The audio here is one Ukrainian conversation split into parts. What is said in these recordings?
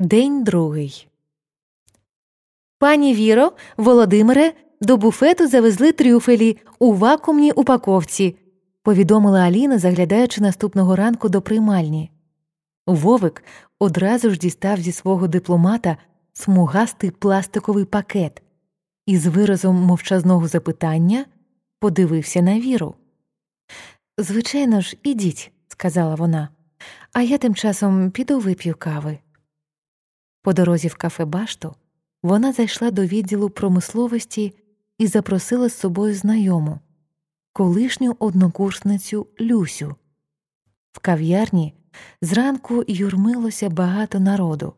День другий. Пані Віро, Володимире, до буфету завезли трюфелі у вакуумній упаковці, повідомила Аліна, заглядаючи наступного ранку до приймальні. Вовик одразу ж дістав зі свого дипломата смугастий пластиковий пакет і з виразом мовчазного запитання подивився на віру. Звичайно ж, ідіть, сказала вона, а я тим часом піду вип'ю кави. По дорозі в кафе Башту вона зайшла до відділу промисловості і запросила з собою знайому, колишню однокурсницю Люсю. В кав'ярні зранку юрмилося багато народу.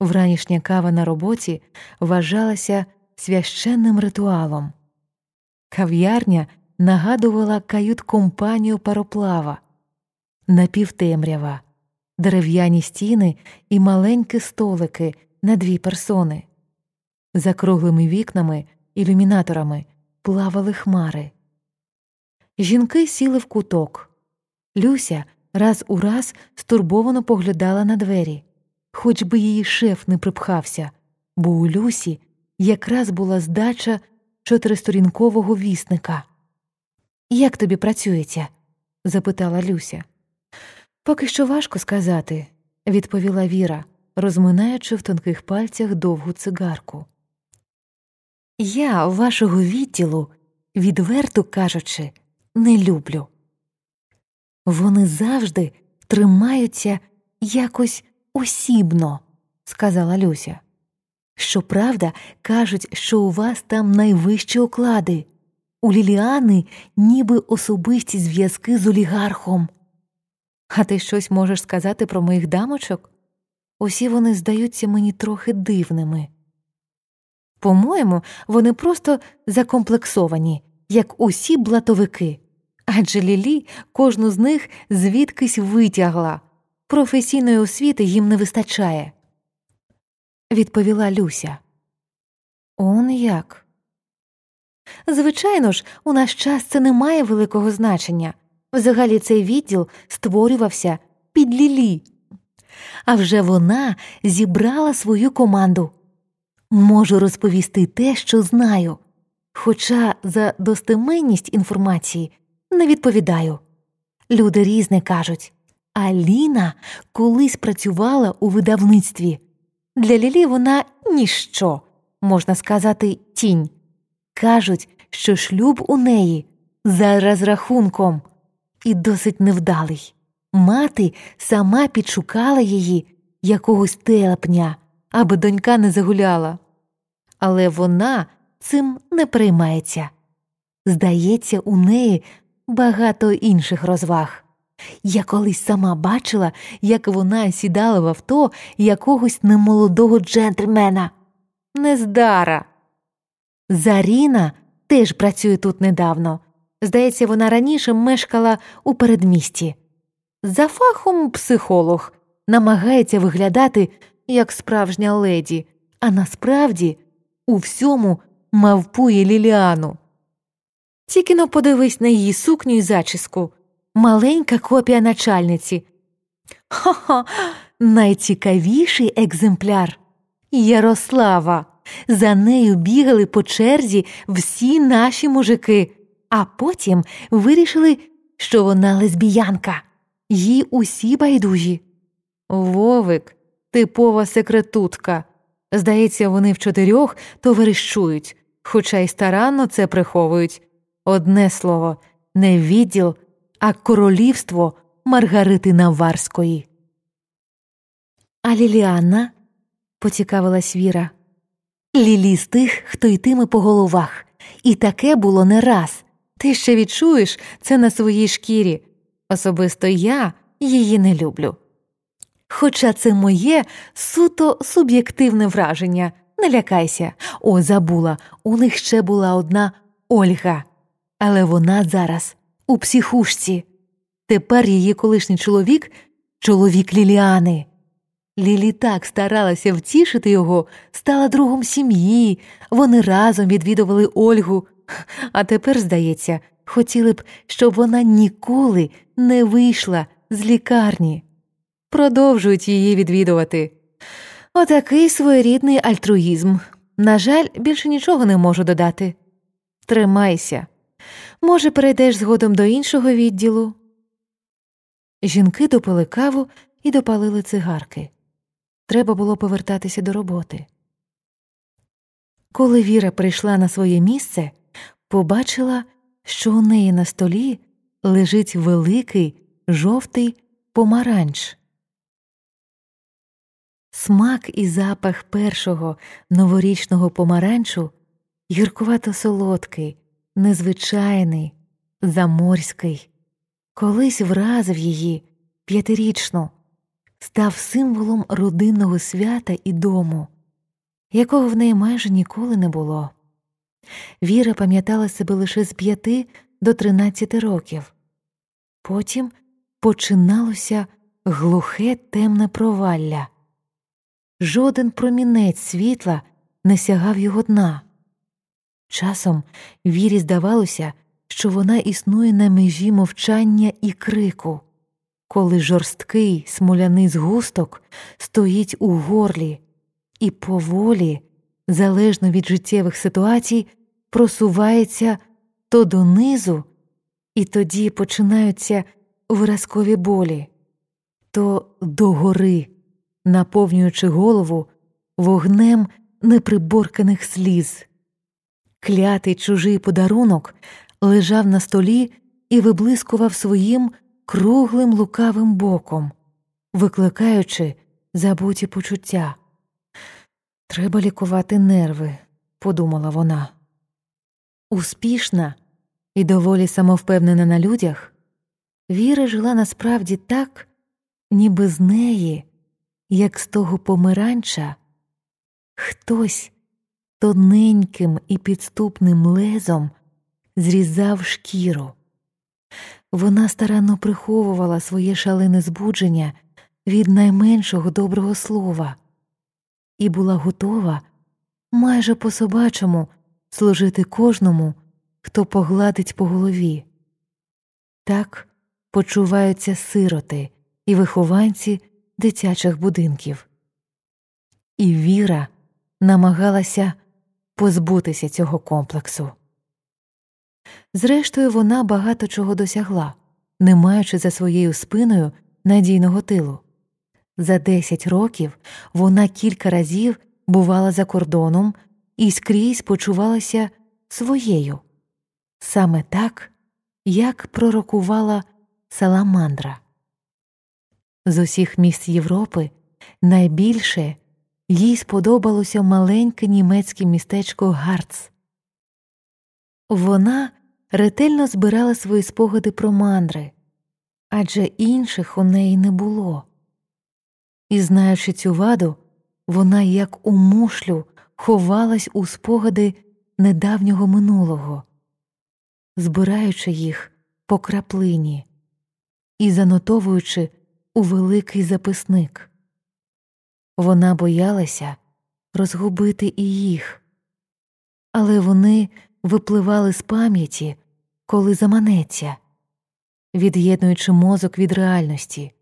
Вранішня кава на роботі вважалася священним ритуалом. Кав'ярня нагадувала кают компанію пароплава, напівтемрява дерев'яні стіни і маленькі столики на дві персони. За круглими вікнами, ілюмінаторами плавали хмари. Жінки сіли в куток. Люся раз у раз стурбовано поглядала на двері, хоч би її шеф не припхався, бо у Люсі якраз була здача чотиристорінкового вісника. Як тобі працюється? запитала Люся. Поки що важко сказати, відповіла Віра, розминаючи в тонких пальцях довгу цигарку. Я вашого відділу, відверто кажучи, не люблю. Вони завжди тримаються якось осібно, сказала Люся. Щоправда, кажуть, що у вас там найвищі оклади, у Ліліани ніби особисті зв'язки з олігархом. А ти щось можеш сказати про моїх дамочок? Усі вони здаються мені трохи дивними. По-моєму, вони просто закомплексовані, як усі блатовики, адже Лілі кожну з них звідкись витягла, професійної освіти їм не вистачає. Відповіла Люся. Он як? Звичайно ж, у наш час це не має великого значення. Взагалі цей відділ створювався під Лілі. А вже вона зібрала свою команду. Можу розповісти те, що знаю, хоча за достеменність інформації не відповідаю. Люди різне кажуть, а Ліна колись працювала у видавництві. Для Лілі вона ніщо, можна сказати, тінь. Кажуть, що шлюб у неї за розрахунком і досить невдалий. Мати сама підшукала її якогось телепня, аби донька не загуляла. Але вона цим не приймається. Здається, у неї багато інших розваг. Я колись сама бачила, як вона сідала в авто якогось немолодого джентльмена. Нездара. Заріна теж працює тут недавно, Здається, вона раніше мешкала у передмісті. За фахом психолог намагається виглядати як справжня леді, а насправді у всьому мавпує Ліліану. Тільки но подивись на її сукню і зачіску маленька копія начальниці. Хо-хо, найцікавіший екземпляр Ярослава. За нею бігали по черзі всі наші мужики а потім вирішили, що вона лесбіянка, їй усі байдужі. Вовик, типова секретутка. Здається, вони в чотирьох товаришують, хоча й старанно це приховують. Одне слово, не відділ, а королівство Маргарити Наварської. А Ліліанна, поцікавилась Віра. Лілі з тих, хто йтиме по головах, і таке було не раз. Ти ще відчуєш це на своїй шкірі. Особисто я її не люблю. Хоча це моє суто суб'єктивне враження, не лякайся, о, забула, у них ще була одна Ольга, але вона зараз у психушці. Тепер її колишній чоловік чоловік Ліліани. Лілі так старалася втішити його, стала другом сім'ї, вони разом відвідували Ольгу. А тепер, здається, хотіли б, щоб вона ніколи не вийшла з лікарні. Продовжують її відвідувати. Отакий своєрідний альтруїзм. На жаль, більше нічого не можу додати. Тримайся. Може, перейдеш згодом до іншого відділу. Жінки допили каву і допалили цигарки. Треба було повертатися до роботи. Коли Віра прийшла на своє місце, побачила, що у неї на столі лежить великий жовтий помаранч. Смак і запах першого новорічного помаранчу гіркувато солодкий, незвичайний, заморський, колись вразив її п'ятирічну, став символом родинного свята і дому, якого в неї майже ніколи не було. Віра пам'ятала себе лише з п'яти до тринадцяти років. Потім починалося глухе темне провалля. Жоден промінець світла не сягав його дна. Часом вірі здавалося, що вона існує на межі мовчання і крику, коли жорсткий смоляний згусток стоїть у горлі і поволі, залежно від життєвих ситуацій, просувається то донизу, і тоді починаються виразкові болі, то догори, наповнюючи голову вогнем неприборканих сліз. Клятий чужий подарунок лежав на столі і виблискував своїм круглим лукавим боком, викликаючи забуті почуття. Треба лікувати нерви, подумала вона. Успішна і доволі самовпевнена на людях, Віра жила насправді так, ніби з неї, як з того помиранча, хтось тоненьким і підступним лезом зрізав шкіру. Вона старанно приховувала своє шалене збудження від найменшого доброго слова і була готова майже по собачому служити кожному, хто погладить по голові. Так почуваються сироти і вихованці дитячих будинків. І Віра намагалася позбутися цього комплексу. Зрештою, вона багато чого досягла, не маючи за своєю спиною надійного тилу. За десять років вона кілька разів бувала за кордоном і скрізь почувалася своєю, саме так, як пророкувала Саламандра. З усіх місць Європи найбільше їй сподобалося маленьке німецьке містечко Гарц. Вона ретельно збирала свої спогади про мандри, адже інших у неї не було. І, знаючи цю ваду, вона, як у мушлю, ховалась у спогади недавнього минулого, збираючи їх по краплині і занотовуючи у великий записник. Вона боялася розгубити і їх, але вони випливали з пам'яті, коли заманеться, від'єднуючи мозок від реальності,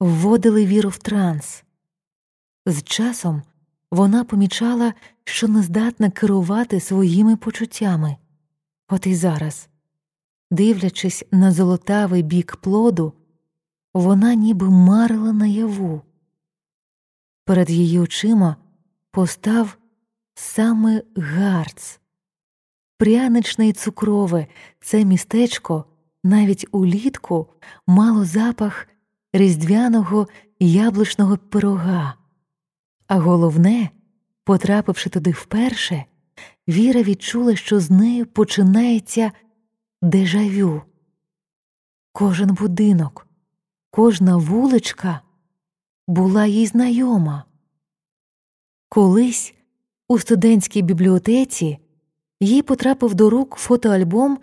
вводили віру в транс. З часом вона помічала, що не здатна керувати своїми почуттями. От і зараз, дивлячись на золотавий бік плоду, вона ніби марила наяву. Перед її очима постав саме Гарц. Пряничне й цукрове це містечко навіть улітку мало запах різдвяного яблучного пирога, а головне, потрапивши туди вперше, Віра відчула, що з нею починається дежавю. Кожен будинок, кожна вуличка була їй знайома. Колись у студентській бібліотеці їй потрапив до рук фотоальбом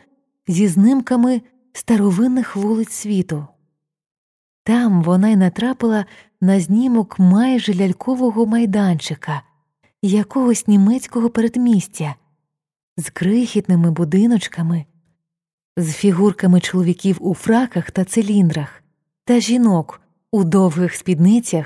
зі знимками старовинних вулиць світу. Там вона й натрапила на знімок майже лялькового майданчика, якогось німецького передмістя, з крихітними будиночками, з фігурками чоловіків у фраках та циліндрах та жінок у довгих спідницях